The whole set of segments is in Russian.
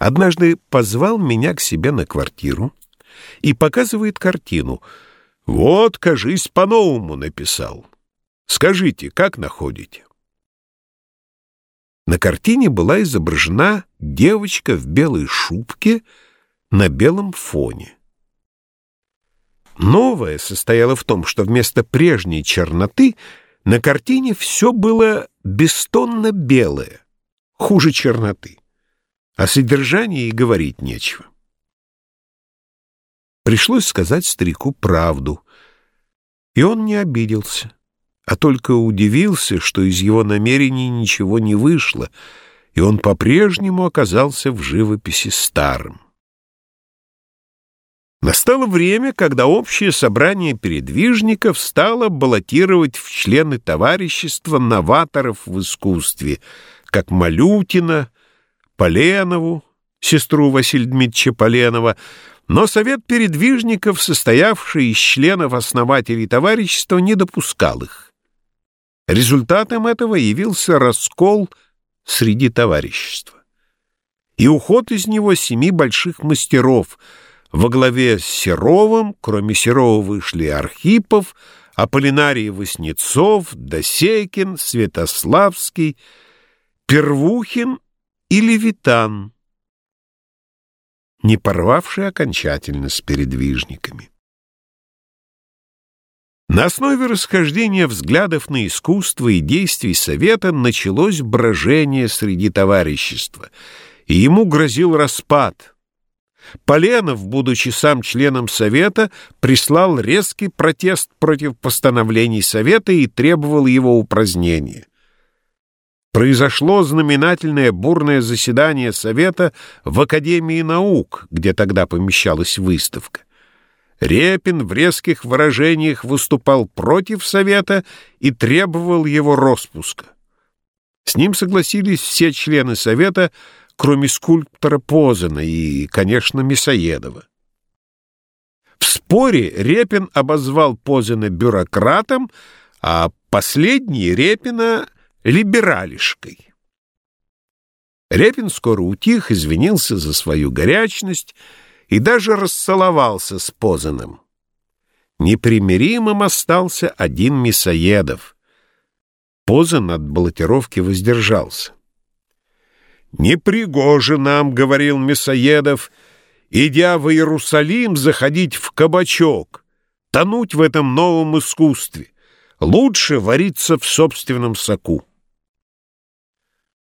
однажды позвал меня к себе на квартиру и показывает картину. Вот, кажись, по-новому написал. Скажите, как находите? На картине была изображена девочка в белой шубке на белом фоне. Новое состояло в том, что вместо прежней черноты на картине все было бестонно белое, хуже черноты. О содержании и говорить нечего. Пришлось сказать старику правду, и он не обиделся, а только удивился, что из его намерений ничего не вышло, и он по-прежнему оказался в живописи старым. Настало время, когда общее собрание передвижников стало баллотировать в члены товарищества новаторов в искусстве, как Малютина, Поленову, сестру Василия Дмитриевича Поленова, но Совет передвижников, состоявший из членов-основателей товарищества, не допускал их. Результатом этого явился раскол среди товарищества и уход из него семи больших мастеров — во главе с Серовым, кроме Серова, вышли Архипов, Аполлинарий Васнецов, Досекин, Святославский, Первухин и Левитан, не порвавший окончательно с передвижниками. На основе расхождения взглядов на искусство и действий Совета началось брожение среди товарищества, и ему грозил распад – Поленов, будучи сам членом Совета, прислал резкий протест против постановлений Совета и требовал его упразднения. Произошло знаменательное бурное заседание Совета в Академии наук, где тогда помещалась выставка. Репин в резких выражениях выступал против Совета и требовал его распуска. С ним согласились все члены Совета, кроме скульптора Позана и, конечно, Мясоедова. В споре Репин обозвал Позана бюрократом, а последний Репина — либералишкой. Репин скоро утих, извинился за свою горячность и даже расцеловался с Позаном. Непримиримым остался один Мясоедов. Позан от баллотировки воздержался. «Непригоже нам, — говорил Мясоедов, — идя в Иерусалим, заходить в кабачок, тонуть в этом новом искусстве. Лучше вариться в собственном соку».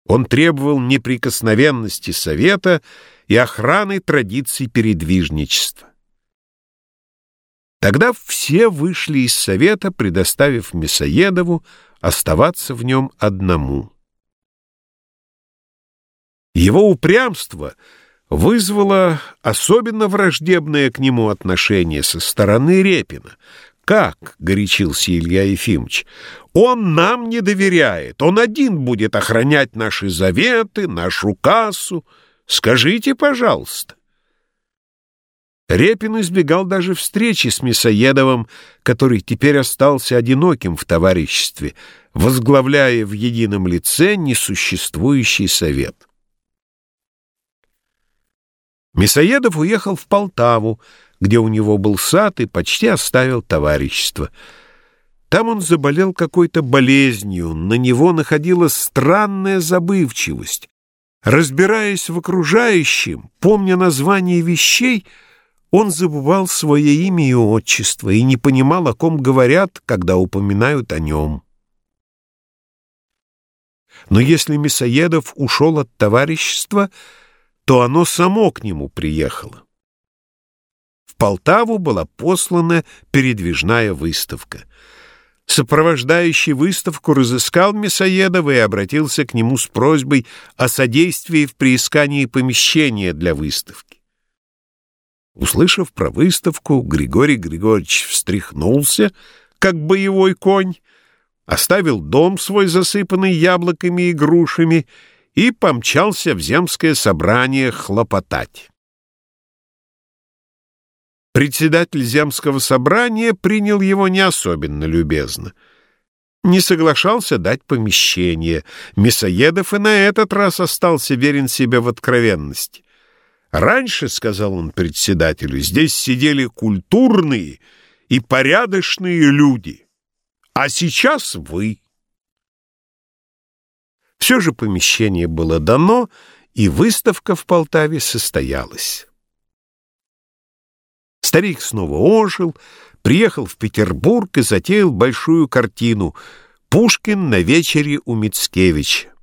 Он требовал неприкосновенности совета и охраны традиций передвижничества. Тогда все вышли из совета, предоставив Мясоедову оставаться в нем одному. Его упрямство вызвало особенно враждебное к нему отношение со стороны Репина. «Как?» — горячился Илья Ефимович. «Он нам не доверяет. Он один будет охранять наши заветы, нашу кассу. Скажите, пожалуйста». Репин избегал даже встречи с Мясоедовым, который теперь остался одиноким в товариществе, возглавляя в едином лице несуществующий совет. Мясоедов уехал в Полтаву, где у него был сад и почти оставил товарищество. Там он заболел какой-то болезнью, на него находила странная забывчивость. Разбираясь в окружающем, помня название вещей, он забывал свое имя и отчество и не понимал, о ком говорят, когда упоминают о нем. Но если Мясоедов ушел от товарищества — то оно само к нему приехало. В Полтаву была послана передвижная выставка. Сопровождающий выставку разыскал Мясоедова и обратился к нему с просьбой о содействии в приискании помещения для выставки. Услышав про выставку, Григорий Григорьевич встряхнулся, как боевой конь, оставил дом свой, засыпанный яблоками и грушами, и помчался в земское собрание хлопотать. Председатель земского собрания принял его не особенно любезно. Не соглашался дать помещение. Мясоедов и на этот раз остался верен себе в откровенности. Раньше, — сказал он председателю, — здесь сидели культурные и порядочные люди, а сейчас вы. Все же помещение было дано, и выставка в Полтаве состоялась. Старик снова ожил, приехал в Петербург и затеял большую картину «Пушкин на вечере у Мицкевича».